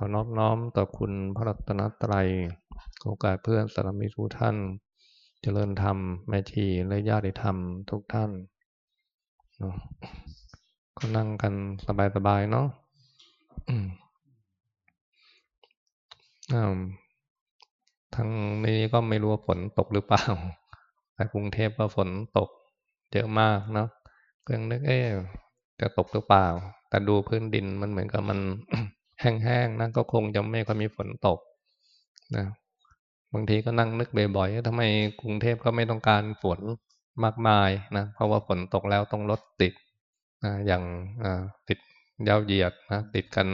ขอนอบน้อมต่อคุณพระรัตนตรัยโอกาสเพื่อนสารมิทุกท่าน เจริญธรรมแม่ชีและญาติธรรมทุกท่านก็นั่งกันสบายๆเนาะทั้งนี้ก็ไม่รู้ว่าฝนตกหรือเปล่า แต่กรุงเทพก็ฝนตกเยอะมากเนาะเพิ่งนึกเอ๊จะตกหรือเปล่า แต่ดูพื้นดินมันเหมือนกับมัน แห้งๆนะก็คงจะไม่ค่อยมีฝนตกนะบางทีก็นั่งนึกบ่อยๆทำไมกรุงเทพก็ไม่ต้องการฝนมากมายนะเพราะว่าฝนตกแล้วต้องรถติดนะอย่างติดยาวเหยียดนะติดกัน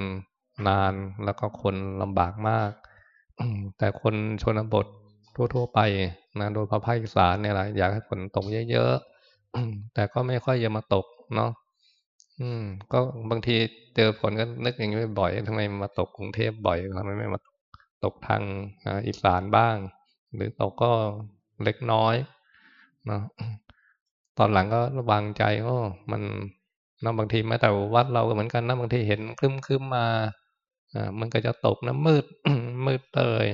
นานแล้วก็คนลำบากมาก แต่คนชนบททั่ว ๆ ไปนะโดยพระภาคอีสานเนี่ยแหละอยากให้ฝนตกเยอะๆแต่ก็ไม่ค่อยจะมาตกเนาะ อืม ก็บางทีเจอฝนก็นึกอย่างนี้บ่อยทำไมมาตกกรุงเทพบ่อยทำไมไม่มาตกทางอีสานบ้าง หรือตกก็เล็กน้อยเนาะตอนหลังก็ระวังใจโอ้มันนะบางทีแม้แต่วัดเราก็เหมือนกันนะบางทีเห็นคลึ้มคลึ้มมาอ่ามันก็จะตกนะมืดมืดเลย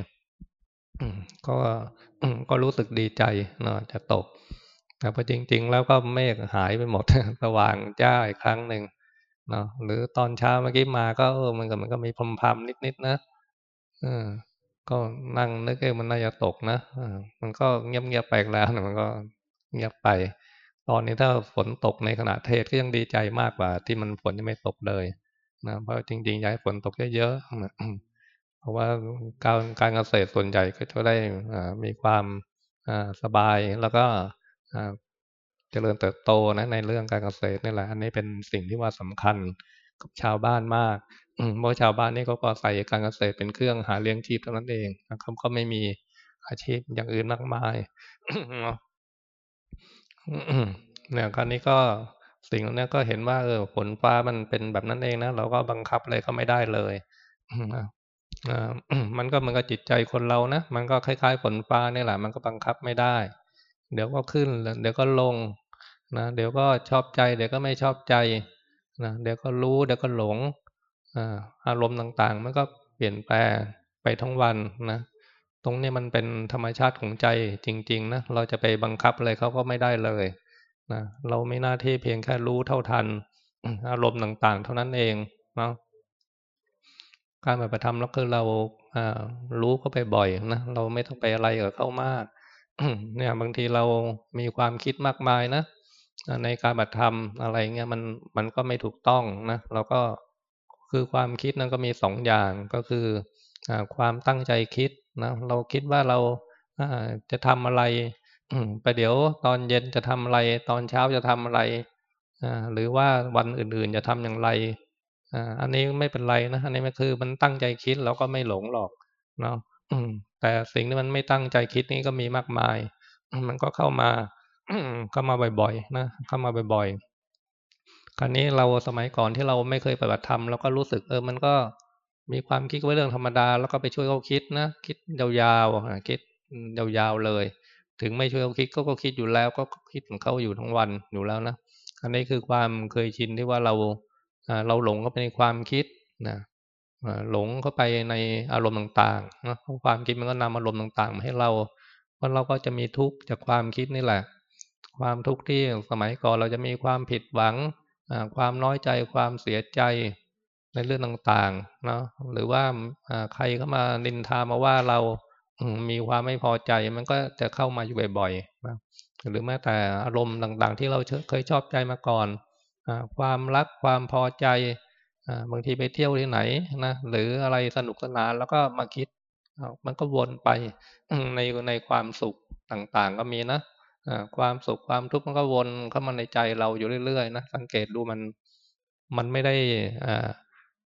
ก็ก็รู้สึกดีใจเนาะจะตก แต่พอจริง ๆ แล้วก็เมฆหายไปหมดสว่างจ้าอีกครั้งหนึ่งเนาะหรือตอนเช้าเมื่อกี้มาก็เออมันก็มันก็มีพรมพำนิดๆนะเออก็นั่งนึกเองมันน่าจะตกนะอมันก็เงียบๆไปแล้วนะมันก็เงียบไป ตอนนี้ถ้าฝนตกในขณะเทศก็ยังดีใจมากกว่า ที่มันฝนยังไม่ตกเลยนะเพราะจริงๆอยากให้ฝนตกเยอะๆเพราะว่าการการเกษตรส่วนใหญ่ก็จะได้มีความสบายแล้วก็ เจริญเติบโตนะในเรื่องการเกษตรนี่แหละ อันนี้เป็นสิ่งที่ว่าสำคัญกับชาวบ้านมากเพราะชาวบ้านนี่เขาก็ใส่การเกษตรเป็นเครื่องหาเลี้ยงชีพเท่านั้นเองเขาก็ไม่มีอาชีพอย่างอื่นมากมายเนี่ยคราวนี้ก็สิ่งนี้ก็เห็นว่าเออฝนฟ้ามันเป็นแบบนั้นเองนะเราก็บังคับอะไรก็ไม่ได้เลยมันก็มันก็จิตใจคนเรานะมันก็คล้ายๆฝนฟ้านี่แหละ มันก็บังคับไม่ได้ เดี๋ยวก็ขึ้น เดี๋ยวก็ลงนะเดี๋ยวก็ชอบใจ เดี๋ยวก็ไม่ชอบใจนะเดี๋ยวก็รู้ เดี๋ยวก็หลงอารมณ์ต่างๆ มันก็เปลี่ยนแปลงไปทั้งวันนะ ตรงนี้มันเป็นธรรมชาติของใจจริง ๆ นะ เราจะไปบังคับอะไรเขาก็ไม่ได้เลยนะเราไม่หน้าที่เพียงแค่รู้เท่าทัน อารมณ์ต่างๆ เท่านั้นเองเนาะการปฏิบัติธรรมแล้วคือเรารู้เขาไปบ่อยนะ เราไม่ต้องไปอะไรกับเขามาก เนี่ยบางทีเรามีความคิดมากมายนะในการบัตธรรมอะไรเงี้ยมันมันก็ไม่ถูกต้องนะเราก็คือความคิดนั้นก็มีสองอย่างก็คืออความตั้งใจคิดนะเราคิดว่าเราจะทำอะไรไปเดี๋ยวตอนเย็นจะทำอะไร ตอนเช้าจะทำอะไรหรือว่าวันอื่นๆจะทำอย่างไรอันนี้ไม่เป็นไรนะอันนี้มันคือมันตั้งใจคิดเราก็ไม่หลงหรอกเนาะ แต่สิ่งที่มันไม่ตั้งใจคิดนี่ก็มีมากมาย มันก็เข้ามาเข้ามาบ่อยๆนะเข้ามาบ่อยๆคราวนี้เราสมัยก่อนที่เราไม่เคยปฏิบัติธรรมเราก็รู้สึกเออมันก็มีความคิดไว้เรื่องธรรมดา แล้วก็ไปช่วยเขาคิดนะคิดยาวๆคิดยาวๆเลย ถึงไม่ช่วยเขาคิดก็ก็คิดอยู่แล้ว ก็คิดของเขาอยู่ทั้งวันอยู่แล้วนะอันนี้คือความเคยชินที่ว่าเราเราหลงเข้าไปในความคิดนะ หลงเข้าไปในอารมณ์ต่างๆนะความคิดมันก็นำอารมณ์ต่างๆมาให้เราเพราะเราก็จะมีทุกข์จากความคิดนี่แหละ ความทุกข์ที่สมัยก่อนเราจะมีความผิดหวังความน้อยใจความเสียใจในเรื่องต่างๆเนาะหรือว่าใครเข้ามานินทามาว่าเรามีความไม่พอใจมันก็จะเข้ามาอยู่บ่อยๆนะหรือแม้แต่อารมณ์ต่างๆ ที่เราเคยชอบใจมาก่อน ความรักความพอใจ บางทีไปเที่ยวที่ไหนนะหรืออะไรสนุกสนานแล้วก็มาคิดมันก็วนไปในในความสุขต่างๆ ก็มีนะความสุขความทุกข์มันก็วนเข้ามาในใจเราอยู่เรื่อยๆนะสังเกตดูมันมันไม่ได้อ่า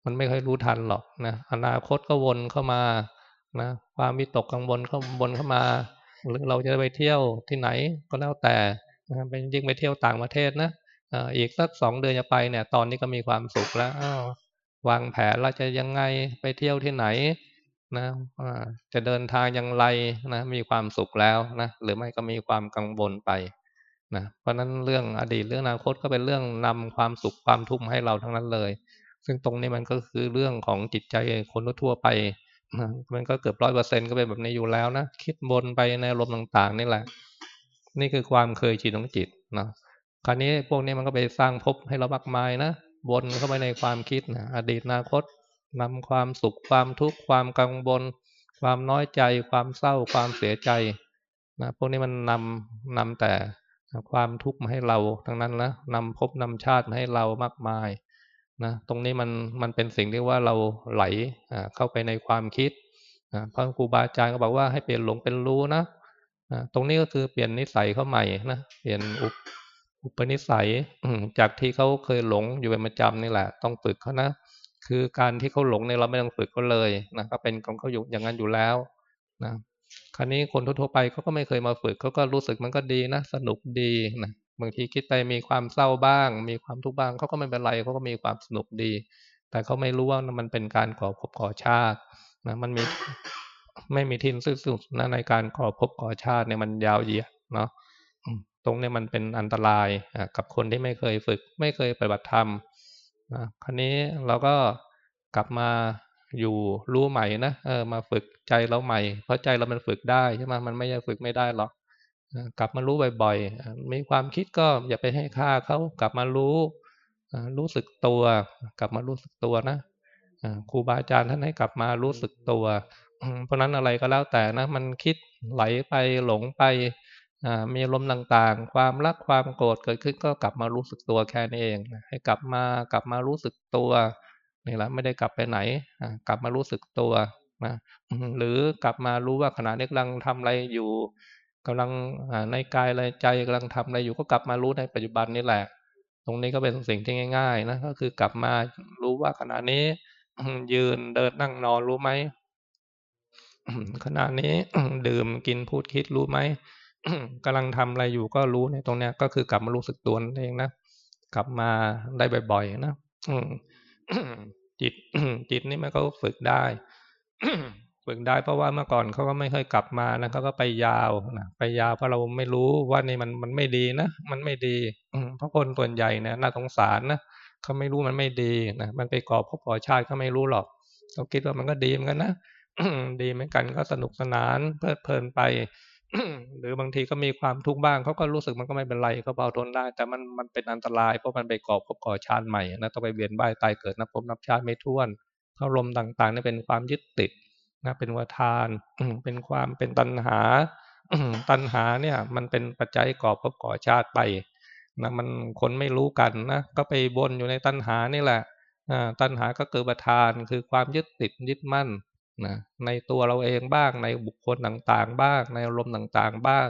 มันไม่ค่อยรู้ทันหรอกนะอนาคตก็วนเข้ามานะความวิตกกังวลเข้าวนเข้ามา หรือเราจะไปเที่ยวที่ไหนก็แล้วแต่นะเป็นยิ่งไปเที่ยวต่างประเทศนะ อีกสักสองเดือนจะไปเนี่ย ตอนนี้ก็มีความสุขแล้ววางแผนเราจะยังไงไปเที่ยวที่ไหนนะจะเดินทางอย่างไรนะมีความสุขแล้วนะหรือไม่ก็มีความกังวลไปนะเพราะนั้นเรื่องอดีตเรื่องอนาคตก็เป็นเรื่องนำความสุขความทุกข์ให้เราทั้งนั้นเลย ซึ่งตรงนี้มันก็คือเรื่องของจิตใจคนทั่วไปมันก็เกือบร้อยเปอร์เซ็นก็เป็นแบบนี้อยู่แล้วนะคิดบนไปในอารมณ์ต่าง ๆ นี่แหละ นี่คือความเคยชินของจิตนะ คราวนี้พวกนี้มันก็ไปสร้างภพให้เรามากมายนะบนเข้าไปในความคิดนะอดีตอนาคตนำความสุขความทุกข์ความกังวลความน้อยใจ ความเศร้าความเสียใจนะพวกนี้มันนำนำแต่ความทุกข์มาให้เราทั้งนั้นนะนำภพนำชาติมาให้เรามากมายนะตรงนี้มันมันเป็นสิ่งที่ว่าเราไหลเข้าไปในความคิดนะพระครูบาอาจารย์ก็บอกว่าให้เปลี่ยนหลงเป็นรู้นะนะตรงนี้ก็คือเปลี่ยนนิสัยเข้าใหม่นะเปลี่ยนอุป อุปนิสัยจากที่เขาเคยหลงอยู่เป็นประจำนี่แหละ ต้องฝึกเขานะคือการที่เขาหลงเนี่ยเราไม่ต้องฝึกก็เลยนะก็เป็นของเขาอยู่อย่างนั้นอยู่แล้วนะคราวนี้คนทั่วไปเขาก็ไม่เคยมาฝึกเขาก็รู้สึกมันก็ดีนะสนุกดีนะบางทีคิดไปมีความเศร้าบ้าง มีความทุกข์บ้างเขาก็ไม่เป็นไรเขาก็มีความสนุกดี แต่เขาไม่รู้ว่ามันเป็นการก่อภพก่อชาตินะมันมีไม่มีทิ้นสุดนะในการก่อภพก่อชาติเนี่ยมันยาวเหยียดเนาะ ตรงนี้มันเป็นอันตรายกับคนที่ไม่เคยฝึก ไม่เคยปฏิบัติธรรมคราวนี้เราก็กลับมาอยู่รู้ใหม่นะเออมาฝึกใจเราใหม่ เพราะใจเรามันฝึกได้ใช่ไหมมันไม่ใช่ฝึกไม่ได้หรอกกลับมารู้บ่อยๆมีความคิดก็อย่าไปให้ค่าเขากลับมารู้รู้สึกตัว กลับมารู้สึกตัวนะครูบาอาจารย์ท่านให้กลับมารู้สึกตัว เพราะนั้นอะไรก็แล้วแต่นะ มันคิดไหลไปหลงไป มีลมต่างๆ ความรักความโกรธเกิดขึ้นก็กลับมารู้สึกตัวแค่นี้เองให้กลับมากลับมารู้สึกตัวนี่แหละไม่ได้กลับไปไหนกลับมารู้สึกตัวนะหรือกลับมารู้ว่าขณะนี้กำลังทำอะไรอยู่กำลังในกายในใจกำลังทำอะไรอยู่ก็กลับมารู้ในปัจจุบันนี่แหละ ตรงนี้ก็เป็นสิ่งที่ง่าย ๆ นะก็คือกลับมารู้ว่าขณะนี้ยืนเดินนั่งนอนรู้ไหมขณะนี้ดื่มกินพูดคิดรู้ไหม กำลังทำอะไรอยู่ก็รู้ในตรงนี้ก็คือกลับมารู้สึกตัวเองนะกลับมาได้บ่อยๆนะจิตจิตนี่มันก็ฝึกได้ฝึกได้เพราะว่าเมื่อก่อนเขาก็ไม่เคยกลับมานะเขาก็ไปยาวนะไปยาวเพราะเราไม่รู้ว่านี่มันมันไม่ดีนะมันไม่ดีเพราะคนส่วนใหญ่เนี่ยน่าสงสารนะเขาไม่รู้มันไม่ดีนะมันไปก่อพบก่อชาติเขาไม่รู้หรอกเขาคิดว่ามันก็ดีเหมือนกันนะดีเหมือนกันก็สนุกสนานเพลิดเพลินไป หรือบางทีก็มีความทุกข์บ้างเขาก็รู้สึกมันก็ไม่เป็นไรเขาเบาทนได้ แต่มันมันเป็นอันตรายเพราะมันไปก่อภพก่อชาติใหม่นะต้องไปเวียนว่ายตายเกิดนับภพนับชาติไม่ท้วนอารมณ์ต่างๆนี่เป็นความยึดติดนะเป็นวัฏานเป็นความเป็นตัณหาตัณหาเนี่ย มันเป็นปัจจัยก่อภพก่อชาติไปนะมันคนไม่รู้กันนะก็ไปบนอยู่ในตัณหานี่แหละตัณหาก็เกิดประทานคือความยึดติดยึดมั่น นะในตัวเราเองบ้างในบุคคลต่างๆ บ้าง ในอารมณ์ต่างๆ บ้าง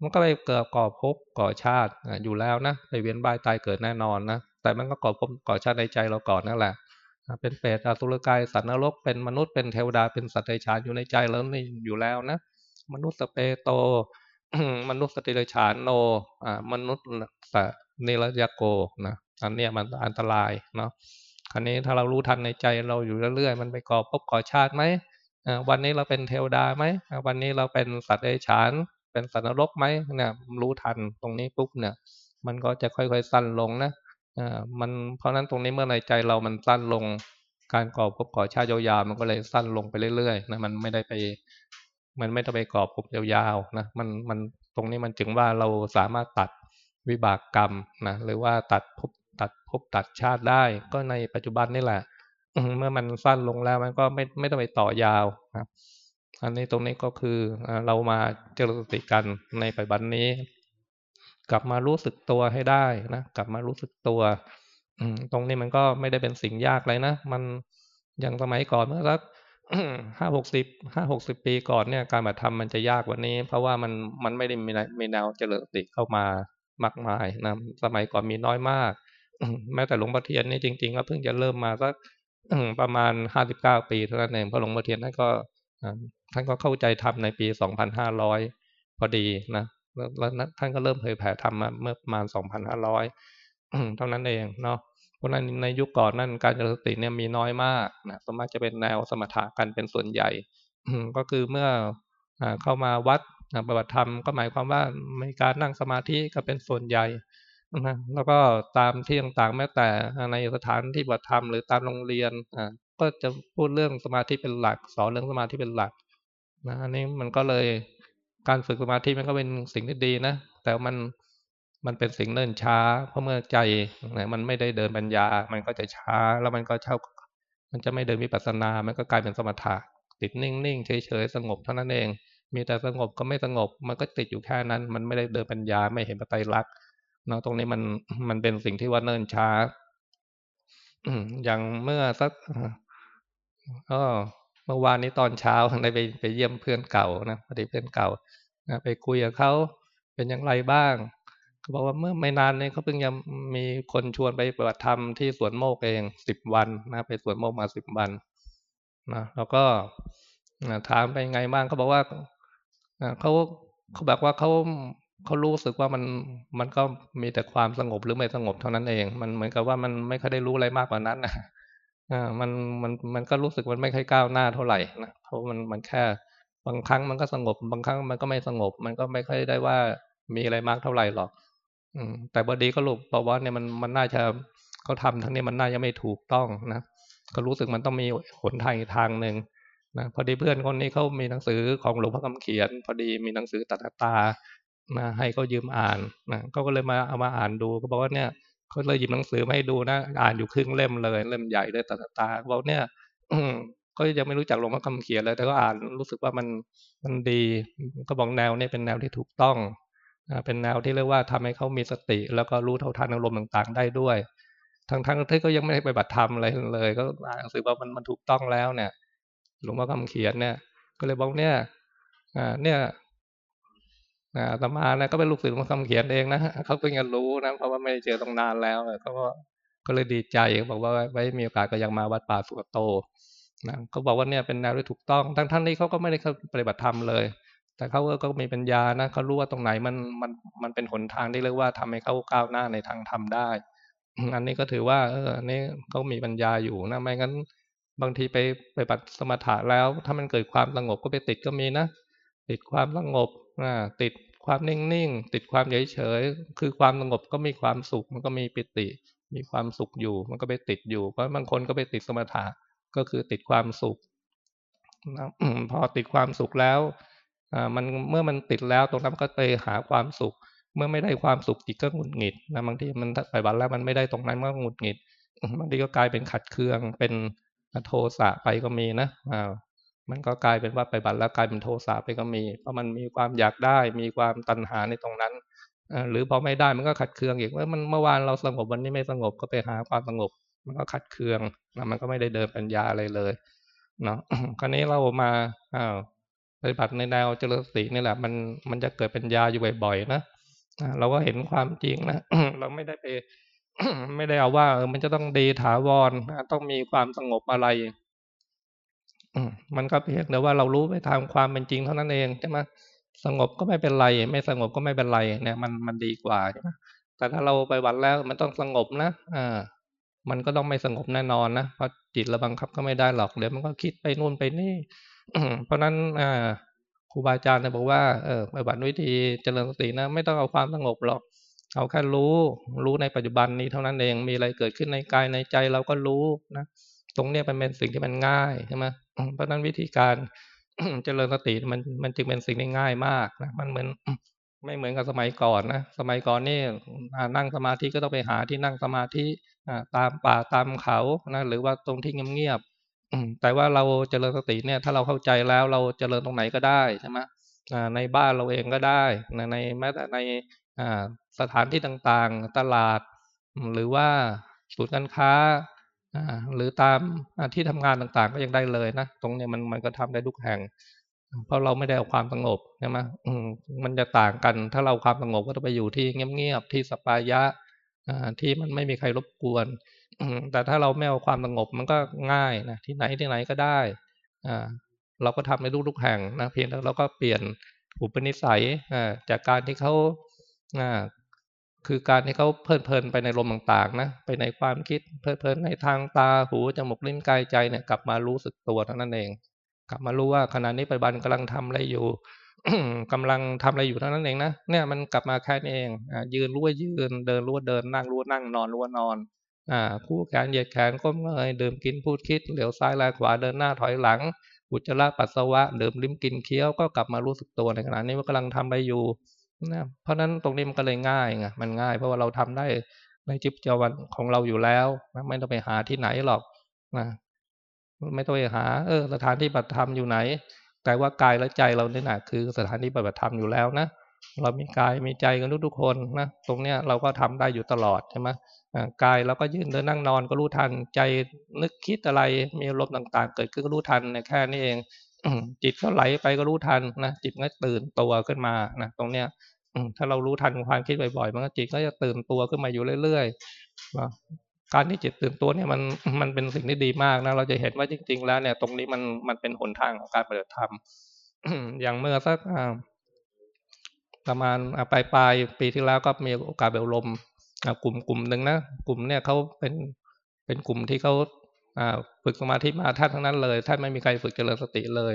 มันก็ไปเกิดก่อภพก่อชาติอยู่แล้วนะไปเวียนว่ายตายเกิดแน่นอนนะแต่มันก็ก่อภพก่อชาติในใจเราก่อนนั่นแหละเป็นเปรตอสุรกายสัตว์นรกเป็นมนุษย์เป็นเทวดาเป็นสัตว์ในชานอยู่ในใจเรานี่อยู่แล้วนะมนุษย์สเปโต มนุษย์สติรฉานโนอ่ามนุษย์สเนรยโกนะอันเนี้ยมันอันตรายเนาะ คราวนี้ถ้าเรารู้ทันในใจเราอยู่เรื่อยๆ มันไปก่อพบก่อชาติไหมวันนี้เราเป็นเทวดาไหมวันนี้เราเป็นสัตว์เดรัจฉาน เป็นสัตว์นรกไหมเนี่ยรู้ทันตรงนี้ปุ๊บเนี่ย มันก็จะค่อยๆสั้นลงนะมันเพราะนั้นตรงนี้เมื่อในใจเรามันสั้นลง การก่อภพก่อชาติยาวๆมันก็เลยสั้นลงไปเรื่อยๆนะมันไม่ได้ไป มันไม่ต้องไปก่อภพยาวๆนะมันมันตรงนี้มันจึงว่าเราสามารถตัดวิบากกรรมนะหรือว่าตัดภพ ตัดภพตัดชาติได้ ก็ในปัจจุบันนี่แหละ เมื่อมันสั้นลงแล้วมันก็ไม่ไม่ต้องไปต่อยาวครับอันนี้ตรงนี้ก็คือเรามาเจริญสติกันในปัจจุบันนี้ กลับมารู้สึกตัวให้ได้นะกลับมารู้สึกตัวอืตรงนี้มันก็ไม่ได้เป็นสิ่งยากเลยนะมันอย่างสมัยก่อนเมื่อสักห้าหกสิบห้าหกสิบปีก่อนเนี่ย การบัตรธรรมมันจะยากกว่านี้ เพราะว่ามันมันไม่ได้มีมีแนวเจริญสติเข้ามามากมายนะสมัยก่อนมีน้อยมาก แม้แต่หลวงพ่อเทียนนี่จริง ๆ ก็เพิ่งจะเริ่มมาสักประมาณห้าสิบเก้าปีเท่านั้นเองเพราะหลวงพ่อเทียนท่านก็ท่านก็เข้าใจทำในปีสองพันห้าร้อยพอดีนะแล้วท่านก็เริ่มเผยแผ่ธรรมมาเมื่อประมาณสองพันห้าร้อยเท่านั้นเองเนาะเพราะนั้นในยุคก่อนนั่นการเจริญสติเนี่ยมีน้อยมากนะสมมติจะเป็นแนวสมถะกันเป็นส่วนใหญ่ก็คือเมื่อเข้ามาวัดปฏิบัติธรรมก็หมายความว่ามีการนั่งสมาธิก็เป็นส่วนใหญ่ นะแล้วก็ตามที่ต่างๆแม้แต่ในสถานที่ปฏิธรรมหรือตามโรงเรียนอ่าก็จะพูดเรื่องสมาธิเป็นหลัก สอนเรื่องสมาธิเป็นหลักนะอันนี้มันก็เลยการฝึกสมาธิมันก็เป็นสิ่งที่ดีนะแต่มันมันเป็นสิ่งเนิ่นช้า เพราะเมื่อใจนะมันไม่ได้เดินปัญญา มันก็จะช้า แล้วมันก็เช่ามันจะไม่เดินวิปัสสนา มันก็กลายเป็นสมถะติดนิ่งๆเฉยๆสงบเท่านั้นเอง มีแต่สงบก็ไม่สงบ มันก็ติดอยู่แค่นั้น มันไม่ได้เดินปัญญาไม่เห็นปไตรลักษณ์ นาะตรงนี้มันมันเป็นสิ่งที่ว่าเนิ่นช้าอย่างเมื่อสักก็เมื่อวานนี้ตอนเช้าได้ไปไปเยี่ยมเพื่อนเก่านะพอดีเพื่อนเก่านะไปคุยกับเขาเป็นอย่างไรบ้างเขาบอกว่าเมื่อไม่นานนี้เขาเพิ่งจะมีคนชวนไปปฏิบัติธรรมที่สวนโมกเองสิบวันนะไปสวนโมกมาสิบวันนะแล้วก็ถามไปไงบ้างเขาบอกว่าเขาเขาบอกว่าเขา เขารู้สึกว่ามันมันก็มีแต่ความสงบหรือไม่สงบเท่านั้นเอง มันเหมือนกับว่ามันไม่ค่อยได้รู้อะไรมากกว่านั้นนะอ่ามันมันมันก็รู้สึกมันไม่ค่อยก้าวหน้าเท่าไหร่นะเพราะมันมันแค่บางครั้งมันก็สงบ บางครั้งมันก็ไม่สงบ มันก็ไม่ค่อยได้ว่ามีอะไรมากเท่าไหร่หรอก อืม แต่บดีก็รู้เพราะว่าเนี่ยมันมันน่าจะเขาทำทั้งนี้มันน่าจะไม่ถูกต้องนะก็รู้สึกมันต้องมีหนทางอีกทางหนึ่งนะพอดีเพื่อนคนนี้เขามีหนังสือของหลวงพ่อคำเขียน พอดีมีหนังสือตัดตา มาให้เขายืมอ่านนะเขาก็เลยมาเอามาอ่านดูก็บอกว่าเนี่ยเขาเลยหยิบหนังสือมาให้ดูนะอ่านอยู่ครึ่งเล่มเลยเล่มใหญ่เลยตัดตาบอกเนี่ยก็ยังไม่รู้จักหลวงพ่อคำเขียนเลย แต่ก็อ่านรู้สึกว่ามันมันดี ก็บอกแนวเนี้เป็นแนวที่ถูกต้องเป็นแนวที่เรียกว่าทำให้เขามีสติ แล้วก็รู้เท่าทันอารมณ์ต่างๆ ได้ด้วยทั้งทั้งที่ก็ยังไม่ได้ไปบัตรธรรมอะไรเลย ก็อ่านหนังสือว่ามันมันถูกต้องแล้วเนี่ย หลวงพ่อคำเขียนเนี่ย ก็เลยบอกเนี่ยอ่าเนี่ย นะตมาเนี่ยก็เป็นลูกศิษย์ของคำเขียนเองนะเขาเพิ่งจะรู้นะเพราะว่าไม่ได้เจอตรงนานแล้วเขาก็ก็เลยดีใจเขาบอกว่าไว้มีโอกาสก็ยังมาวัดป่าสุกโตนะเขาบอกว่าเนี่ยเป็นแนวที่ถูกต้อง ทั้งท่านนี้เขาก็ไม่ได้เข้าปฏิบัติธรรมเลย แต่เขาก็มีปัญญานะเขารู้ว่าตรงไหนมันมันมันเป็นหนทางที่เรียกว่าทำให้เขาก้าวหน้าในทางธรรมได้ อันนี้ก็ถือว่า เอออันี่เขามีปัญญาอยู่นะไม่งั้นบางทีไปไปปฏิสมถะแล้ว ถ้ามันเกิดความสงบก็ไปติดก็มีนะติดความสงบอ่าติด ความนิ่งๆ ติดความเฉยๆ คือความสงบก็มีความสุข มันก็มีปิติ มีความสุขอยู่ มันก็ไปติดอยู่ เพราะบางคนก็ไปติดสมถะ ก็คือติดความสุขนะพอติดความสุขแล้วมันเมื่อมันติดแล้วตรงนั้นก็ไปหาความสุข เมื่อไม่ได้ความสุขจิตก็หงุดหงิดนะบางทีมันไปบัตแล้วมันไม่ได้ตรงนั้นมันก็หงุดหงิด บางทีก็กลายเป็นขัดเคือง เป็นโทสะไปก็มีนะอ่า มันก็กลายเป็นว่าไปบัตรแล้วกลายเป็นโทสะไปก็มี เพราะมันมีความอยากได้มีความตัณหาในตรงนั้นหรือพอไม่ได้มันก็ขัดเคืองอีกว่ามันเมื่อวานเราสงบวันนี้ไม่สงบก็ไปหาความสงบ มันก็ขัดเคืองนะมันก็ไม่ได้เดินปัญญาอะไรเลยเนาะคราวนี้เรามาอ้าวปฏิบัติในแนวเจริญสตินี่แหละ มันมันจะเกิดปัญญาอยู่บ่อยๆนะเราก็เห็นความจริงนะเราไม่ได้ไป ไม่ได้เอาว่าเออมันจะต้องดีถาวรต้องมีความสงบอะไร มันก็เพียงแต่ว่าเรารู้ไปทางความเป็นจริงเท่านั้นเองใช่ไหมสงบก็ไม่เป็นไร ไม่สงบก็ไม่เป็นไร เนี่ย มันมันดีกว่าใช่ไหมแต่ถ้าเราไปวัดแล้วมันต้องสงบนะอ่ามันก็ต้องไม่สงบแน่นอนนะเพราะจิตเราบังคับก็ไม่ได้หรอกเดี๋ยวมันก็คิดไปนู่นไปนี่เพราะนั้นอ่าครูบาอาจารย์เนี่ยบอกว่าเออไปบัตวิธีเจริญสตินะไม่ต้องเอาความสงบหรอกเอาแค่รู้รู้ในปัจจุบันนี้เท่านั้นเองมีอะไรเกิดขึ้นในกายในใจเราก็รู้นะตรงเนี้ยเป็นเป็นสิ่งที่มันง่ายใช่ไหม เพราะนั้นวิธีการเจริญสติมันมันจึงเป็นสิ่งที่ง่ายมากนะมันเหมือนไม่เหมือนกับสมัยก่อนนะสมัยก่อนนี่นั่งสมาธิก็ต้องไปหาที่นั่งสมาธิตามป่าตามเขานะหรือว่าตรงที่เงียบๆแต่ว่าเราเจริญสติเนี่ยถ้าเราเข้าใจแล้วเราเจริญตรงไหนก็ได้ใช่ไหมในบ้านเราเองก็ได้ในแม้แต่ในสถานที่ต่างๆ ตลาด หรือว่าศูนย์การค้า หรือตามที่ทำงานต่างๆ ก็ยังได้เลยนะตรงนี้มันมันก็ทำได้ทุกแห่ง เพราะเราไม่ได้เอาความสงบใช่ไหมมันจะต่างกัน ถ้าเราความสงบก็ต้องไปอยู่ที่เงียบๆที่สปายะที่มันไม่มีใครรบกวนแต่ถ้าเราไม่เอาความสงบมันก็ง่ายนะที่ไหนที่ไหนก็ได้เราก็ทำในทุกๆแห่งนะเพียงแต่เราก็เปลี่ยนอุปนิสัยจากการที่เขา คือการที่เขาเพลินเพลินไปในลมต่างๆนะไปในความคิดเพลินเพลินในทางตาหูจมูกลิ้นกายใจเนี่ยกลับมารู้สึกตัวเท่านั้นเอง กลับมารู้ว่าขณะนี้ปัจจุบันกำลังทำอะไรอยู่กำลังทำอะไรอยู่เท่านั้นเองนะเนี่ยมันกลับมาแค่นี้เองอ่ายืนรู้ว่ายืนเดินรู้ว่าเดินนั่งรู้ว่านั่งนอนรู้ว่านอนอ่าคู่แขนเหยียดแขนก้มเงยดื่มกินพูดคิดเหลียวซ้ายแลขวาเดินหน้าถอยหลังอุจจาระปัสสาวะดื่มลิ้มกินเคี้ยวก็กลับมารู้สึกตัวในขณะนี้ว่ากำลังทำไปอยู่ นะเพราะนั้นตรงนี้มันก็เลยง่ายไงมันง่าย เพราะว่าเราทำได้ในจิตจวันของเราอยู่แล้วนะไม่ต้องไปหาที่ไหนหรอกนะไม่ต้องไปหา เออ สถานที่ปฏิธรรมอยู่ไหน แต่ว่ากายและใจเราเนี่ยนะคือสถานที่ปฏิบัติธรรมอยู่แล้วนะเรามีกายมีใจกันทุกๆคนนะตรงเนี้ยเราก็ทำได้อยู่ตลอดใช่ไหมกายเราก็ยืนเดินนั่งนอนก็รู้ทันใจนึกคิดอะไรมีอารมต่างๆ เกิดขึ้นก็รู้ทันในแค่นี้เอง จิตก็ไหลไปก็รู้ทันนะจิตก็ตื่นตัวขึ้นมานะตรงเนี้ยถ้าเรารู้ทันความคิดบ่อยๆมันก็จิตก็จะตื่นตัวขึ้นมาอยู่เรื่อยๆการที่จิตตื่นตัวเนี่ยมันมันเป็นสิ่งที่ดีมากนะเราจะเห็นว่าจริง ๆ แล้วเนี่ย ตรงนี้มันมันเป็นหนทางของการปฏิบัติธรรมอย่างเมื่อสักประมาณปลายปลายปีที่แล้วก็มีโอกาสไปอบรมกลุ่มกลุ่มหนึ่งนะกลุ่มเนี่ยเขาเป็นเป็นกลุ่มที่เขา ฝึกสมาธิมาท่านทั้งนั้นเลยท่านไม่มีใครฝึกเจริญสติเลย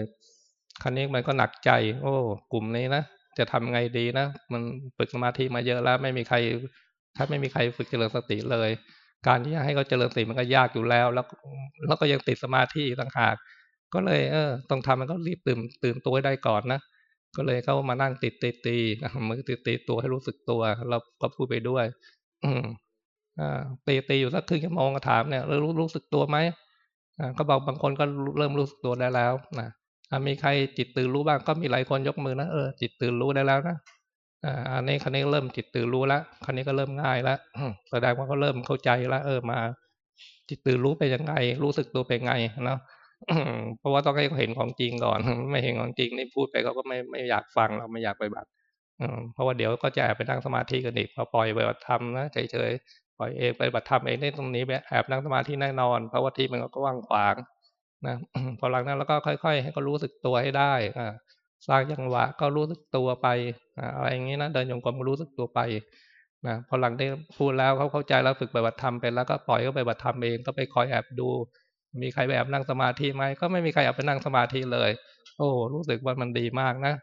ครั้นี้มันก็หนักใจ โอ้ กลุ่มนี้นะจะทำไงดีนะมันฝึกสมาธิมาเยอะแล้ว ไม่มีใครท่านไม่มีใครฝึกเจริญสติเลย การที่จะให้เขาเจริญสติมันก็ยากอยู่แล้ว แล้วแล้วก็ยังติดสมาธิต่างหาก ก็เลยเออต้องทำมันก็รีบตื่นตื่นตัวได้ก่อนนะก็เลยเข้ามานั่งติดติดตีมือติดตีตัวให้รู้สึกตัว เราก็พูดไปด้วย อื ตีตีอยู่สักครึ่งชั่วโมงก็ถามเนี่ยรู้รู้สึกตัวไหมอ่าก็บอกบางคนก็เริ่มรู้สึกตัวได้แล้วนะมีใครจิตตื่นรู้บ้างก็มีหลายคนยกมือนะเออจิตตื่นรู้ได้แล้วนะอ่าอันนี้คันนี้เริ่มจิตตื่นรู้แล้วคันนี้ก็เริ่มง่ายแล้วแสดงว่าเขาเริ่มเข้าใจแล้วเออมา จิตตื่นรู้ไปยังไง รู้สึกตัวไปไงเนาะเพราะว่าต้องให้เขาเห็นของจริงก่อน ไม่เห็นของจริงนี่พูดไปเขาก็ไม่ไม่อยากฟังเราไม่อยากไปบัตรเพราะว่าเดี๋ยวก็จะไปนั่งสมาธิกันอีกพอปล่อยไปบัตรธรรมนะเฉยๆป ล่อยเองไปบัตรธรรมเองได้ตรงนี้แอบนั่งสมาธิแน่นอน เพราะว่าที่มันก็ว่างขวางนะพอหลังนั้นเราก็ค่อย ๆ ให้เขารู้สึกตัวให้ได้อ่าสร้างจังหวะก็รู้สึกตัวไปอะไรอย่างนี้นะเดินโยงกลมรู้สึกตัวไปนะพอหลังได้พูดแล้วเขาเข้าใจแล้วฝึกปฏิบัติธรรมไปแล้วก็ปล่อยเขาไปปฏิบัติธรรมเองก็ไปคอยแอบดู มีใครแบบนั่งสมาธิไหมก็ไม่มีใครเอาไปนั่งสมาธิเลย โอ้รู้สึกว่ามันดีมากนะ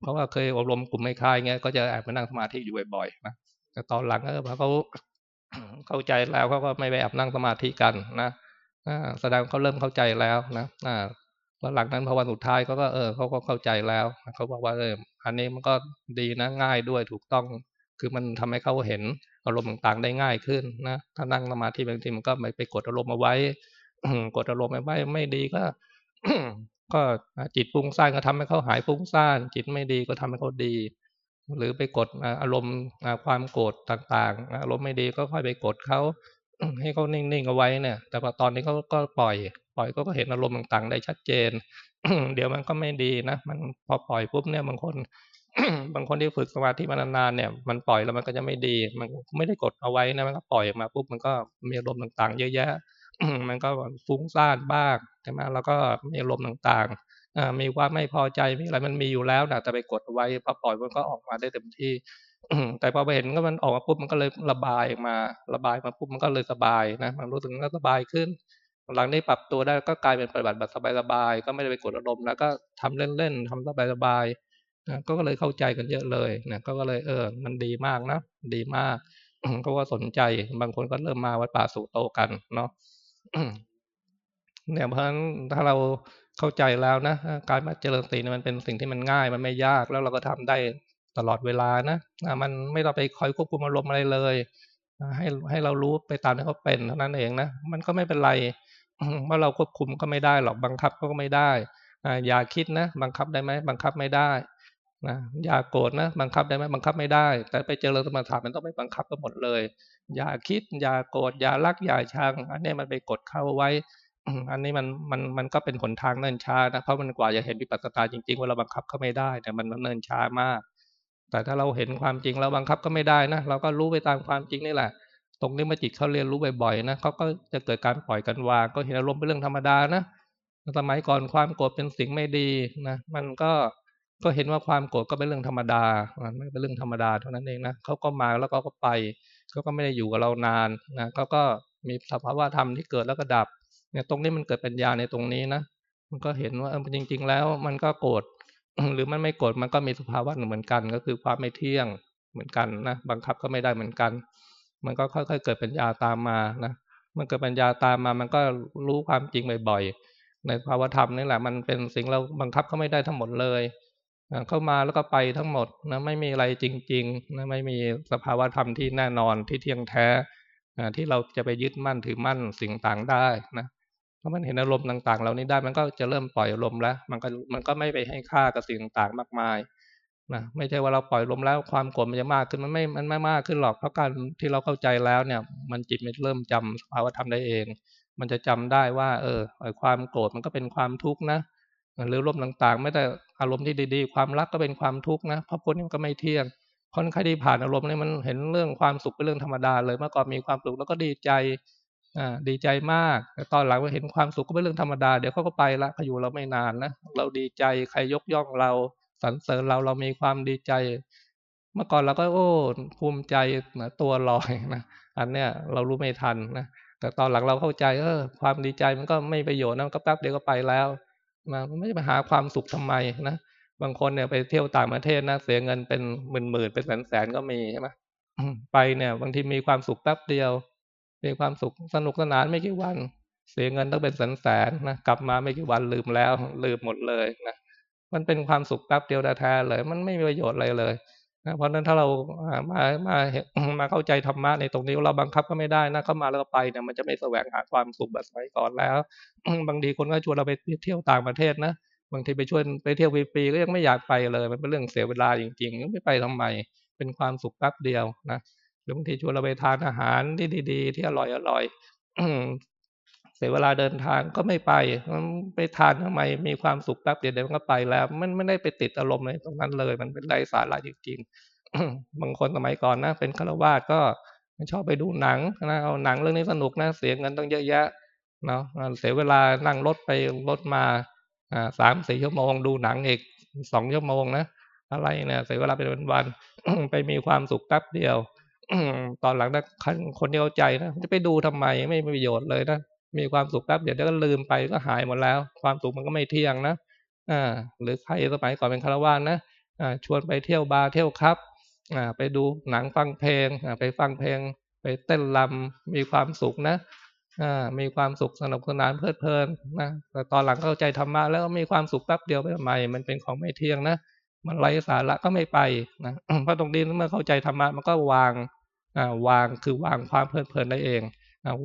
เพราะว่าเคยอบรมกลุ่มไม่คายเงี้ยก็จะแอบไปนั่งสมาธิอยู่บ่อยๆนะแต่ตอนหลังก็พอเขา เข้าใจแล้วเขาก็ไม่ไปแอบนั่งสมาธิกันนะแสดงเขาเริ่มเข้าใจแล้วนะแล้วหลังนั้นพอวันสุดท้ายเขาก็เออเขาก็เข้าใจแล้วเขาบอกว่าเอออันนี้มันก็ดีนะง่ายด้วยถูกต้อง คือมันทำให้เขาเห็นอารมณ์ต่างๆได้ง่ายขึ้นนะถ้านั่งสมาธิบางทีมันก็ไม่ไปกดอารมณ์เอาไว้กดอารมณ์ไม่ไม่ดีก็ก็จิตฟุ้งซ่านก็ทำให้เขาหายฟุ้งซ่านจิตไม่ดีก็ทำให้เขาดี หรือไปกดอารมณ์ความโกรธต่างๆอารมณ์ไม่ดีก็ค่อยไปกดเขาให้เขานิ่งๆเอาไว้เนี่ย แต่พอตอนนี้เขาก็ปล่อย ปล่อยก็เห็นอารมณ์ต่างๆ ได้ชัดเจน เดี๋ยวมันก็ไม่ดีนะมันพอปล่อยปุ๊บเนี่ยบางคน บางคนที่ฝึกสมาธิมานานๆเนี่ย มันปล่อยแล้วมันก็จะไม่ดี มันไม่ได้กดเอาไว้นะมันก็ปล่อยออกมาปุ๊บมันก็มีอารมณ์ต่างๆ เยอะแยะมันก็ฟุ้งซ่านบ้างใช่ไหมแล้วก็มีอารมณ์ต่างๆ มีว่าไม่พอใจมีอะไรมันมีอยู่แล้วนะแต่ไปกดไว้พอปล่อยมันก็ออกมาได้เต็มที่แต่พอไปเห็นก็มันออกมาปุ๊บมันก็เลยระบายมา ระบายมาปุ๊บมันก็เลยสบายนะมันรู้สึกก็สบายขึ้น หลังนี้ปรับตัวได้ก็กลายเป็นปฏิบัติแบบสบายๆก็ไม่ได้ไปกดอารมณ์แล้วก็ทำเล่นๆทำสบายๆนะก็เลยเข้าใจกันเยอะเลยนะก็เลยเออ มันดีมากนะดีมากก็ว่าสนใจบางคนก็เริ่มมาวัดป่าสู่โตกันเนาะเนี่ยเพราะฉะนั้นถ้าเรา เข้าใจแล้วนะการมาเจริญสติมันเป็นสิ่งที่มันง่ายมันไม่ยากแล้วเราก็ทำได้ตลอดเวลานะมันไม่ต้องไปคอยควบคุมอารมณ์อะไรเลยให้ให้เรารู้ไปตามที่เขาเป็นเท่านั้นเองนะมันก็ไม่เป็นไรเมื่อเราควบคุมก็ไม่ได้หรอกบังคับก็ไม่ได้อย่าคิดนะ บังคับได้ไหมบังคับไม่ได้นะอย่าโกรธนะ บังคับได้ไหมบังคับไม่ได้ แต่ไปเจริญสมาธิมันต้องไปบังคับกันหมดเลย อย่าคิด อย่าโกรธอย่ารักอย่าชัง อันนี้มันไปกดเข้าไว้ อันนี้มันมันมันก็เป็นผลทางเนินช้านะเพราะมันกว่าจะเห็นวิปัสสนาจริงๆว่าเราบังคับเขาไม่ได้แต่มันเนินช้ามาก แต่ถ้าเราเห็นความจริงเราบังคับก็ไม่ได้นะเราก็รู้ไปตามความจริงนี่แหละ ตรงนี้มาจิตเขาเรียนรู้บ่อยๆนะเขาก็จะเกิดการปล่อยกันวาง ก็เห็นอารมณ์เป็นเรื่องธรรมดานะสมัยก่อนความโกรธเป็นสิ่งไม่ดีนะมันก็ก็เห็นว่าความโกรธก็เป็นเรื่องธรรมดามันไม่เป็นเรื่องธรรมดาเท่านั้นเองนะเขาก็มาแล้วก็ไปเขาก็ไม่ได้อยู่กับเรานานนะเขาก็มีสภาวะธรรมที่เกิดแล้วก็ดับ เนี่ยตรงนี้มันเกิดปัญญาในตรงนี้นะมันก็เห็นว่าเออจริง ๆ แล้ว มันก็โกรธหรือมันไม่โกรธมันก็มีสภาวะหนึ่งเหมือนกัน ก็คือความไม่เที่ยงเหมือนกันนะบังคับก็ไม่ได้เหมือนกัน มันก็ค่อย ๆ เกิดปัญญาตามมานะมันเกิดปัญญาตามมา มันก็รู้ความจริงบ่อยๆ ในภาวธรรมนี่แหละ มันเป็นสิ่งเราบังคับก็ไม่ได้ทั้งหมดเลย เข้ามาแล้วก็ไปทั้งหมดนะไม่มีอะไรจริงๆนะไม่มีสภาวธรรมที่แน่นอนที่เที่ยงแท้ที่เราจะไปยึดมั่นถือมั่นสิ่งต่างได้นะ ถ้ามันเห็นอารมณ์ต่างๆ เหล่านี้ได้มันก็จะเริ่มปล่อยอารมณ์แล้ว มันก็มันก็ไม่ไปให้ค่ากับสิ่งต่างๆ มากมายนะไม่ใช่ว่าเราปล่อยลมแล้วความโกรธมันจะมากขึ้นมันไม่มันไม่มากขึ้นหรอกเพราะการที่เราเข้าใจแล้วเนี่ย มันจิตมันเริ่มจำสภาวะธรรมได้เอง มันจะจำได้ว่า เออความโกรธมันก็เป็นความทุกข์นะหรือลมต่างๆ ไม่แต่อารมณ์ที่ดีๆ ความรักก็เป็นความทุกข์นะเพราะพวกนี้มันก็ไม่เที่ยงคนใครที่ผ่านอารมณ์นี้มันเห็นเรื่องความสุขเป็นเรื่องธรรมดาเลยเมื่อก่อนมีความสุขแล้วก็ดีใจ ดีใจมากแต่ตอนหลังเราเห็นความสุขก็เป็นเรื่องธรรมดา เดี๋ยวเขาก็ไปละเขาอยู่เราไม่นานนะ เราดีใจใครยกย่องเราสรรเสริญเราเรามีความดีใจ เมื่อก่อนเราก็โอ้ภูมิใจนะตัวลอยนะอันเนี้ยเรารู้ไม่ทันนะแต่ตอนหลังเราเข้าใจเออความดีใจมันก็ไม่ประโยชน์นะก็แป๊บเดียวก็ไปแล้วนะไม่ไปหาความสุขทำไมนะบางคนเนี่ยไปเที่ยวต่างประเทศนะเสียเงินเป็นหมื่นหมื่นเป็นแสนแสนก็มีใช่ไหมไปเนี่ย บางทีมีความสุขแป๊บเดียว มีความสุขสนุกสนานไม่กี่วัน เสียเงินต้องเป็นแสนแสนนะกลับมาไม่กี่วันลืมแล้วลืมหมดเลยนะมันเป็นความสุขแป๊บเดียวแท้เลย มันไม่มีประโยชน์อะไรเลยนะเพราะนั้นถ้าเรามามามาเข้าใจธรรมะในตรงนี้เราบังคับก็ไม่ได้นะเข้ามาแล้วก็ไปเนี่ยมันจะไม่แสวงหาความสุขแบบสมัยก่อนแล้ว บางทีคนก็ชวนเราไปเที่ยวต่างประเทศนะบางทีไปชวนไปเที่ยวปีๆก็ยังไม่อยากไปเลย มันเป็นเรื่องเสียเวลาจริงๆไม่ไปทำไมเป็นความสุขแป๊บเดียวนะ รือบางทีชวนเราไปทานอาหารที่ดีๆ ที่อร่อยๆเสียเวลาเดินทางก็ไม่ไปไปทานทำไมมีความสุขแป๊บเดียวเดี๋ยวก็ไปแล้ว มันไม่ได้ไปติดอารมณ์ในตรงนั้นเลย มันเป็นไร้สาระจริงๆบางคนสมัยก่อนนะเป็นฆราวาสก็ชอบไปดูหนังนะเอาหนังเรื่องนี้สนุกนะเสียเงินต้องเยอะแยะเนาะเสียเวลานั่งรถไปรถมาอ่าสามสี่ชั่วโมง ดูหนังอีกสองชั่วโมงนะอะไรเนี่ยเสียเวลาเป็นวันไปมีความสุขแป๊บเดียว ตอนหลังนะคนที่เข้าใจนะจะไปดูทำไมไม่มีประโยชน์เลยนะมีความสุขแป๊บเดียวก็ลืมไปก็หายหมดแล้ว ความสุขมันก็ไม่เที่ยงนะอ่าหรือใครสมัยก่อนเป็นคารวานนะอ่าชวนไปเที่ยวบาร์เที่ยวครับอ่าไปดูหนังฟังเพลงอ่าไปฟังเพลง ไปเต้นรำมีความสุขนะอ่ามีความสุขสนุกสนานเพลิดเพลินนะแต่ตอนหลังเข้าใจธรรมะแล้วมีความสุขแป๊บเดียวไปทำไมมันเป็นของไม่เที่ยงนะมันไร้สาระก็ไม่ไปนะเพราะตรงนี้เมื่อเข้าใจธรรมะมันก็วาง วางคือวางความเพลิดเพลินได้เอง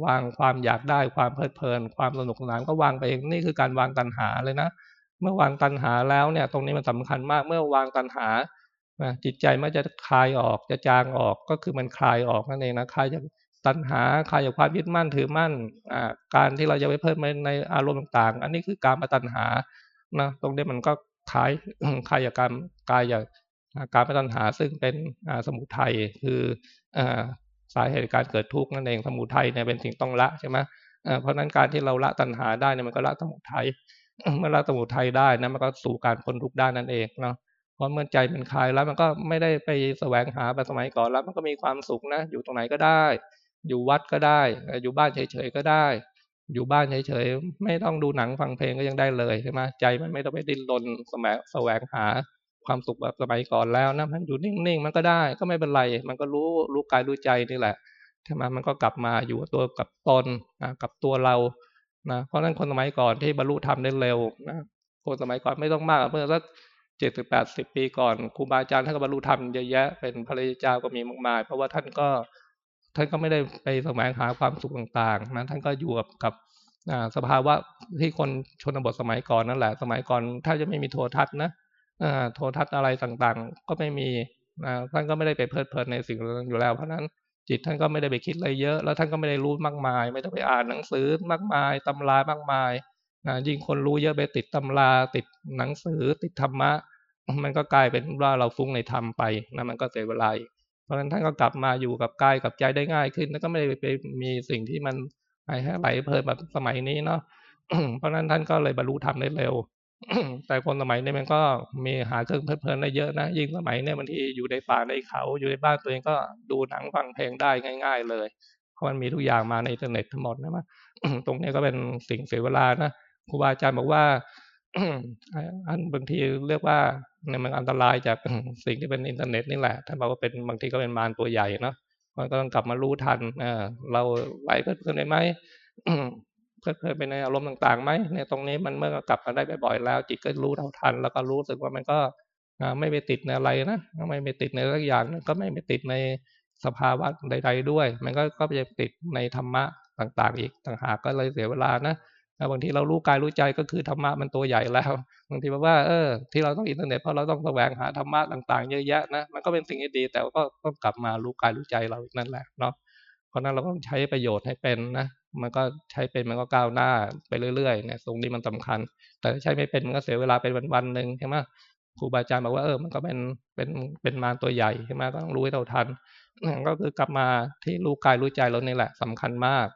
วางความอยากได้ความเพลิดเพลิน ความสนุกสนานก็วางไปเองนี่คือการวางตัณหาเลยนะเมื่อวางตัณหาแล้วเนี่ย ตรงนี้มันสำคัญมากเมื่อวางตัณหาจิตใจมันจะคลายออกจะจางออกก็คือมันคลายออกนั่นเองนะคลายจากตัณหาคลายจากความยึดมั่นถือมั่นการที่เราจะไปเพิ่มในอารมณ์ต่างๆ อันนี้คือการมาตัณหานะตรงนี้มันก็คลายคลายจากการกายจาก การมาตัณหาซึ่งเป็นสมุทัยคือสาเหตุการเกิดทุกข์นั่นเองสมุทัยเนี่ยเป็นสิ่งต้องละใช่ไหมเพราะนั้นการที่เราละตัณหาได้เนี่ยมันก็ละสมุทัยเมื่อละสมุทัยได้นะมันก็สู่การพ้นทุกข์ได้นั่นเองเนาะเพราะเมื่อใจมันคลายแล้วมันก็ไม่ได้ไปแสวงหาแบบสมัยก่อนแล้วมันก็มีความสุขนะ อยู่ตรงไหนก็ได้ อยู่วัดก็ได้ อยู่บ้านเฉยๆก็ได้ อยู่บ้านเฉยๆไม่ต้องดูหนังฟังเพลงก็ยังได้เลยใช่ไหมใจมันไม่ต้องไปดิ้นรนสมแสวงหา ความสุขแบบสมัยก่อนแล้วนะมันอยู่นิ่งๆมันก็ได้ก็ไม่เป็นไร มันก็รู้รู้กายรู้ใจนี่แหละใช่ไหมมันก็กลับมาอยู่ตัวกับตนนะกับตัวเรานะเพราะนั้นคนสมัยก่อนที่บรรลุธรรมได้เร็วนะคนสมัยก่อนไม่ต้องมากเมื่อสักเจ็ดสิบแปดสิบปีก่อนครูบาอาจารย์ท่านก็บรรลุธรรมเยอะแยะเป็นพระริเจ้าก็มีมากมาย เพราะว่าท่านก็ท่านก็ไม่ได้ไปแสวงหาความสุขต่างๆนะท่านก็อยู่กับกับสภาวะที่คนชนบทสมัยก่อนนั่นแหละ สมัยก่อนถ้าจะไม่มีโทรทัศน์นะ โทรทัศน์อะไรต่างๆ ก็ไม่มีท่านก็ไม่ได้ไปเพลิดเพลินในสิ่งนั้นอยู่แล้ว เพราะนั้นจิตท่านก็ไม่ได้ไปคิดอะไรเยอะ แล้วท่านก็ไม่ได้รู้มากมาย ไม่ต้องไปอ่านหนังสือมากมายตำรามากมายยิ่งคนรู้เยอะไปติดตำราติดหนังสือติดธรรมะ มันก็กลายเป็นว่าเราฟุ้งในธรรมไปนะมันก็เสียเวลาเพราะฉะนั้นท่านก็กลับมาอยู่กับกายกับใจได้ง่ายขึ้น แล้วก็ไม่ได้ไปมีสิ่งที่มันให้ไหลเพลินแบบสมัยนี้เนาะเพราะฉะนั้นท่านก็เลยบรรลุธรรมได้เร็ว แต่คนสมัยนี้มันก็มีหาเครื่องเพลินได้เยอะนะยิ่งสมัยนี้บางทีอยู่ในป่าในเขาอยู่ในบ้านตัวเองก็ดูหนังฟังเพลงได้ง่าย ๆ เลย เพราะมันมีทุกอย่างมาในอินเทอร์เน็ตทั้งหมดนะมั้ตรงนี้ก็เป็นสิ่งเสียเวลานะครูบาอาจารย์บอกว่าอันบางทีเรียกว่าเนี่ยมันอันตรายจากสิ่งที่เป็นอินเทอร์เน็ตนี่แหละท่านบอกว่าเป็นบางทีก็เป็นมารตัวใหญ่เนาะมันก็ต้องกลับมารู้ทันเออเราไหวเพื่อนได้ไหม เพื่อนเคยเป็นในอารมณ์ต่างๆไหมเนี่ยตรงนี้มันเมื่อกลับมาได้บ่อยๆแล้ว จิตก็รู้เท่าทัน แล้วก็รู้สึกว่ามันก็ไม่ไปติดในอะไรนะไม่ไปติดในสักอย่างก็ไม่ไปติดในสภาวะใด ๆ ด้วย มันก็ก็จะติดในธรรมะต่างๆ อีกต่างหากก็เลยเสียเวลานะบางทีเรารู้กายรู้ใจก็คือธรรมะมันตัวใหญ่แล้วบางทีบอกว่าเออ ที่เราต้องอินเทอร์เน็ตเพราะเราต้องแสวงหาธรรมะต่างๆ เยอะแยะนะมันก็เป็นสิ่งที่ดี แต่ก็ต้องกลับมารู้กายรู้ใจเราอีกนั่นแหละเนาะเพราะนั้นเราต้องใช้ประโยชน์ให้เป็นนะ มันก็ใช้เป็นมันก็ก้าวหน้าไปเรื่อยๆเนี่ยตรงนี้มันสำคัญ แต่ใช้ไม่เป็นมันก็เสียเวลาไปวันๆหนึ่งใช่ไหมครูบาอาจารย์บอกว่าเออมันก็เป็นเป็นเป็นมารตัวใหญ่ใช่ไหมต้องรู้ให้เราทันก็คือกลับมาที่รู้กายรู้ใจเรานี่แหละสำคัญมาก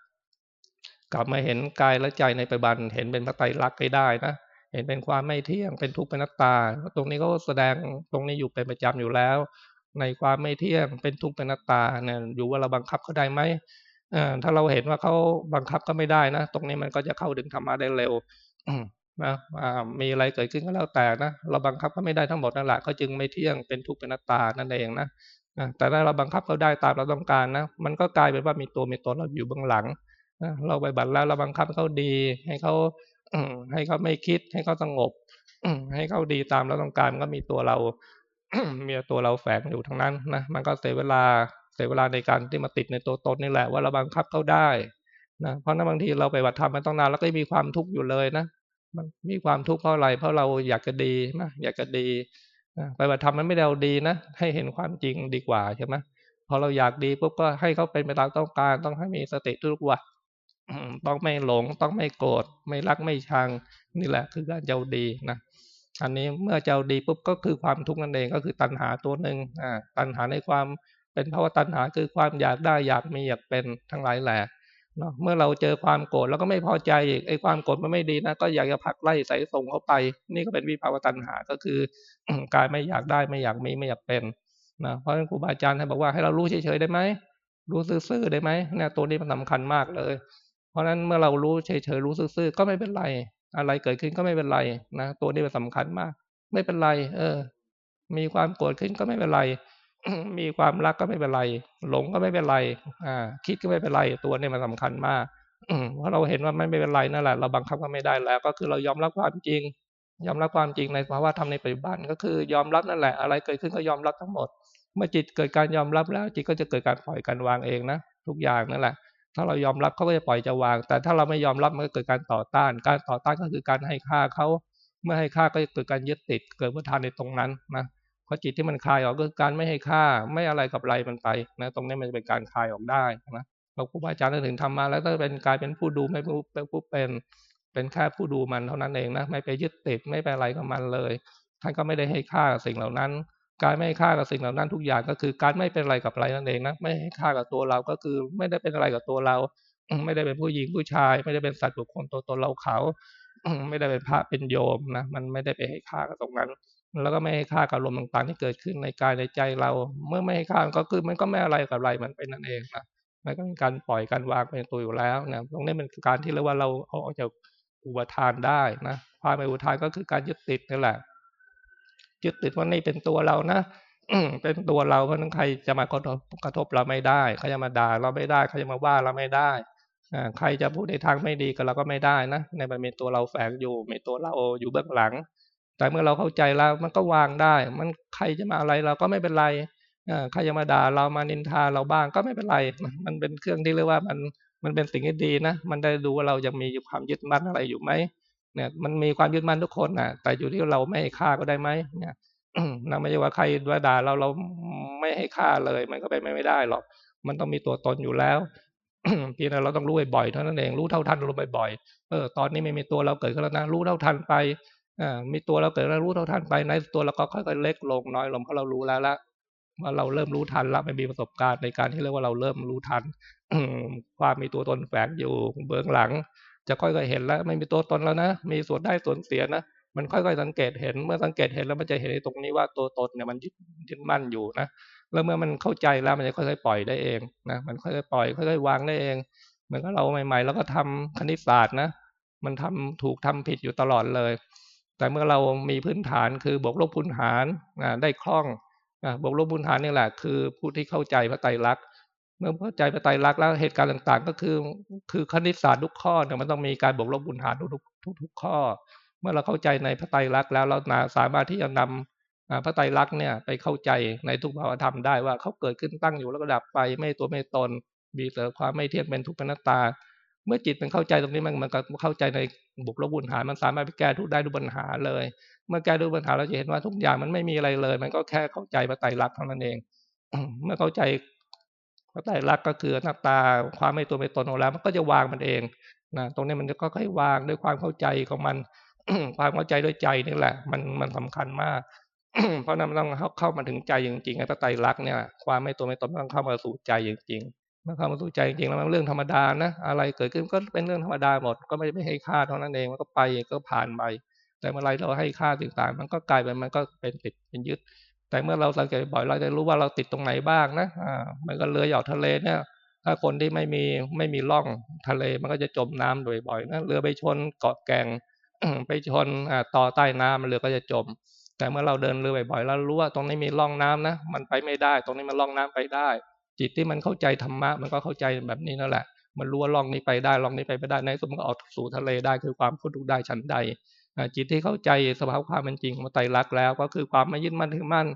กลับมาเห็นกายและใจในปัจจุบันเห็นเป็นพระไตรลักษณ์ได้นะเห็นเป็นความไม่เที่ยงเป็นทุกข์เป็นนัตตา ตรงนี้ก็แสดงตรงนี้อยู่เป็นประจำอยู่แล้ว ในความไม่เที่ยงเป็นทุกข์เป็นนัตตาเนี่ยอยู่ว่าเราบังคับเขาได้ไหม ถ้าเราเห็นว่าเขาบังคับก็ไม่ได้นะ ตรงนี้มันก็จะเข้าถึงธรรมะได้เร็วนะมีอะไรเกิดขึ้นก็แล้วแต่นะ เราบังคับก็ไม่ได้ทั้งหมดนั่นแหละก็จึงไม่เที่ยงเป็นทุกข์เป็นนัตตานั่นเองนะแต่ถ้าเราบังคับเขาได้ตามเราต้องการนะ มันก็กลายเป็นว่ามีตัวมีตนเราอยู่เบื้องหลังเราไปบัตรแล้วเราบังคับเขาดี ให้เขาให้เขาไม่คิด ให้เขาสงบให้เขาดีตามเราต้องการก็มีตัวเรามีตัวเราแฝงอยู่ทั้งนั้นนะมันก็เสียเวลา เสียเวลาในการที่มาติดในตัวตนนี่แหละว่าเราบังคับเขาได้นะเพราะนั้นบางทีเราไปบัตรธรรมมันต้องนานแล้วก็มีความทุกข์อยู่เลยนะมันมีความทุกข์เพราะอะไรเพราะเราอยากจะดีนะอยากจะดีไปบัตรธรรมมันไม่ได้เอาดีนะให้เห็นความจริงดีกว่าใช่ไหมพอเราอยากดีปุ๊บก็ให้เขาเป็นไปตามต้องการ ต้องให้มีสติทุกวันต้องไม่หลงต้องไม่โกรธไม่รักไม่ชัง นี่แหละคือการเจ้าดีนะอันนี้เมื่อเจ้าดีปุ๊บก็คือความทุกข์นั่นเองก็คือตัณหาตัวหนึ่งอ่าตัณหาในความ เป็นภาวะตัณหาคือความอยากได้อยากมีอยากเป็นทั้งหลายแหละเนาะเมื่อเราเจอความโกรธแล้วก็ไม่พอใจอีกไอ้ความโกรธมันไม่ดีนะ ก็อยากจะผลักไล่ใส่ส่งเข้าไป นี่ก็เป็นวิภาวะตัณหาก็คือการไม่อยากได้ไม่อยากมีไม่อยากเป็นนะเพราะฉะนั้นครูบาอาจารย์ท่านบอกว่าให้เรารู้เฉยๆได้ไหมรู้ซื่อๆได้ไหมเนี่ยตัวนี้มันสาคัญมากเลย เพราะฉะนั้นเมื่อเรารู้เฉยๆรู้ซื่อๆก็ไม่เป็นไร อะไรเกิดขึ้นก็ไม่เป็นไรนะตัวนี้มันสาคัญมาก ไม่เป็นไร เออ มีความโกรธขึ้นก็ไม่เป็นไร มีความรักก็ไม่เป็นไร หลงก็ไม่เป็นไร อ่า คิดก็ไม่เป็นไร ตัวนี้มันสาคัญมากเพราะเราเห็นว่าไม่เป็นไรนั่นแหละ เราบังคับก็ไม่ได้แล้ว ก็คือเรายอมรับความจริง ยอมรับความจริงในภาวะธรรมในปัจจุบัน ก็คือยอมรับนั่นแหละ อะไรเกิดขึ้นก็ยอมรับทั้งหมด เมื่อจิตเกิดการยอมรับแล้ว จิตก็จะเกิดการปล่อยการวางเองนะทุกอย่างนั่นแหละ ถ้าเรายอมรับเขาก็จะปล่อยจะวาง แต่ถ้าเราไม่ยอมรับมันก็เกิดการต่อต้าน การต่อต้านก็คือการให้ค่าเขา เมื่อให้ค่าก็จะเกิดการยึดติด เกิดวัฏทานในตรงนั้นนะ พราะจิตที่มันคลายออกก็คือการไม่ให้ค่าไม่อะไรกับอะไรมันไปนะตรงนี้มันจะเป็นการคลายออกได้นะเราครูบาอาจารย์ถึงทำมาแล้วก็เป็นกลายเป็นผู้ดูไม่เป็นผู้เป็นเป็นแค่ผู้ดูมันเท่านั้นเองนะไม่ไปยึดติดไม่ไปอะไรกับมันเลย ท่านก็ไม่ได้ให้ค่ากับสิ่งเหล่านั้น การไม่ให้ค่ากับสิ่งเหล่านั้นทุกอย่างก็คือการไม่เป็นอะไรกับอะไรนั่นเองนะไม่ให้ค่ากับตัวเราก็คือไม่ได้เป็นอะไรกับตัวเรา ไม่ได้เป็นผู้หญิงผู้ชาย ไม่ได้เป็นสัตว์บุคคลตัวตนเราเขา ไม่ได้เป็นพระเป็นโยมนะมันไม่ได้ไปให้ค่ากับตรงนั้น แล้วก็ไม่ให้ค่ากับลมต่างๆ ที่เกิดขึ้นในกายในใจเรา เมื่อไม่ให้ค่ามันก็คือมันก็ไม่อะไรกับอะไรมันเป็นนั่นเองนะมันก็เป็นการปล่อยการวางเป็นตัวอยู่แล้วนะตรงนี้เป็นการที่เรียกว่าเราออกจากอุปทานได้นะความเป็นอุปทานก็คือการยึดติดนี่แหละยึดติดว่านี่เป็นตัวเรานะเป็นตัวเราเพราะนั้นใครจะมากระทบกระทบเราไม่ได้เขาจะมาด่าเราไม่ได้เขาจะมาว่าเราไม่ได้ใครจะพูดในทางไม่ดีกับเราก็ไม่ได้นะในมันมีตัวเราแฝงอยู่มีตัวเราอยู่เบื้องหลัง แต่เมื่อเราเข้าใจแล้วมันก็วางได้ มันใครจะมาอะไรเราก็ไม่เป็นไรใครจะมาด่าเรามานินทาเราบ้างก็ไม่เป็นไร มันเป็นเครื่องที่เรียกว่ามันมันเป็นสิ่งที่ดีนะ มันได้ดูว่าเรายังมีความยึดมั่นอะไรอยู่ไหมเนี่ยมันมีความยึดมั่นทุกคนนะแต่อยู่ที่เราไม่ให้ค่าก็ได้ไหมเนี่ยนไม่ใช่ว่าใครว่าด่าเราเราไม่ให้ค่าเลย มันก็เป็นไม่ได้หรอก มันต้องมีตัวตนอยู่แล้วพียงแต่เราต้องรู้บ่อยๆเท่านั้นเองรู้เท่าทันรู้บ่อยๆเออตอนนี้ไม่มีตัวเราเกิดขึ้นแล้วนะรู้เท่าทันไป มีตัวเราเกิดแล้วรู้เท่าทันไปในตัวเราก็ค่อยๆเล็กลงน้อยลงเพราะเรารู้แล้วละว่าเราเริ่มรู้ทันล้วไม่มีประสบการณ์ในการที่เรียกว่าเราเริ่มรู้ทันความมีตัวตนแฝงอยู่เบื้องหลัง จะค่อยๆเห็นแล้วไม่มีตัวตนแล้วนะมีส่วนได้ส่วนเสียนะมันค่อยๆสังเกตเห็นเมื่อสังเกตเห็นแล้วมันจะเห็นในตรงนี้ว่าตัวตนเนี่ยมันยึดยึดมั่นอยู่นะแล้วเมื่อมันเข้าใจแล้วมันจะค่อยๆปล่อยได้เองนะมันค่อยๆปล่อยค่อยๆวางได้เองเหมือนกับเราใหม่ๆ แล้วก็ทำคณิตศาสตร์นะมันทำถูกทำผิดอยู่ตลอดเลย แต่เมื่อเรามีพื้นฐานคือบวกลบคูณหารได้คล่องบวกลบคูณหารนี่แหละ คือผู้ที่เข้าใจพระไตรลักษณ์เมื่อเข้าใจพระไตรลักษณ์แล้วเหตุการณ์ต่างๆ ก็คือคือคณิตศาสตร์ทุกข้อเนี่ยมันต้องมีการบวกลบคูณหารทุกๆทุกข้อ เมื่อเราเข้าใจในพระไตรลักษณ์แล้วเราสามารถที่จะนำพระไตรลักษณ์เนี่ยไปเข้าใจในทุกภาวธรรมได้ว่าเขาเกิดขึ้นตั้งอยู่แล้วก็ดับไปไม่ตัวไม่ตนมีแต่ความไม่เที่ยงเป็นทุกข์เป็นนัตตา เมื่อจิตมันเข้าใจตรงนี้มันมันก็เข้าใจในบุคลบุญหา มันสามารถไปแก้ทุกได้ทุกปัญหาเลย เมื่อแก้ทุกปัญหาเราจะเห็นว่าทุกอย่างมันไม่มีอะไรเลย มันก็แค่เข้าใจพระไตรลักษณ์เท่านั้นเอง เมื่อเข้าใจพระไตรลักษณ์ก็คือหน้าตาความไม่ตัวไม่ตนของเรามันก็จะวางมันเองนะตรงนี้มันก็ค่อยวางด้วยความเข้าใจของมันความเข้าใจด้วยใจนี่แหละ มันมันสำคัญมาก เพราะนั้นมันต้องเข้ามาถึงใจจริงๆไอ้พระไตรลักษณ์เนี่ย ความไม่ตัวไม่ตนต้องเข้ามาสู่ใจจริงๆ มื่อเข้ามาสู่ใจจริงๆแล้วมันเรื่องธรรมดานะอะไรเกิดขึ้นก็เป็นเรื่องธรรมดาหมด ก็ไม่ไม่ให้ค่าเท่านั้นเองมันก็ไปก็ผ่านไปแต่เมื่อไรเราให้ค่าต่างๆ มันก็กลายเป็นมันก็เป็นติดเป็นยึด แต่เมื่อเราสังเกตบ่อยเราจะรู้ว่าเราติดตรงไหนบ้างนะอ่ามันก็เรือหยอดทะเลเนี่ยถ้าคนที่ไม่มีไม่มีร่องทะเลมันก็จะจมน้ำบ่อยๆนะเรือไปชนเกาะแก่งไปชนต่อใต้น้ำเรือก็จะจม แต่เมื่อเราเดินเรือบ่อยๆแล้วรู้ว่าตรงนี้มีร่องน้ำนะมันไปไม่ได้ ตรงนี้มันร่องน้ำไปได้ จิตที่มันเข้าใจธรรมะมันก็เข้าใจแบบนี้นั่นแหละ มันรู้ว่าร่องนี้ไปได้ร่องนี้ไปไม่ได้ในสมมติออกสู่ทะเลได้คือความพ้นทุกข์ได้ชั้นใดจิตที่เข้าใจสภาพความเป็นจริงมาไตรลักษณ์แล้ว ก็คือความไม่ยึดมั่นถือมั่น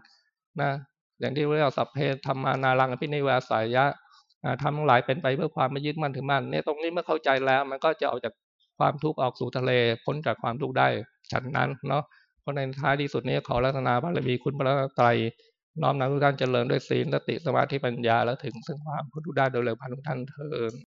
นะอย่างที่เรียกสัพเพธรรมานารังอภินิวาสายะทำทั้งหลายเป็นไปเพื่อความไม่ยึดมั่นถือมั่นเนี่ยตรงนี้เมื่อเข้าใจแล้ว มันก็จะออกจากความทุกข์ออกสู่ทะเลพ้นจากความทุกข์ได้ฉันนั้นเนาะเพราะในท้ายที่สุดนี้ขอรัตนาบารมีคุณพระไตร น้อมนำทุกท่านเจริญด้วยศีลสติสมาธิปัญญา แล้วถึงซึ่งความพ้นทุกข์ได้โดยเร็วพันทุกท่านเทิน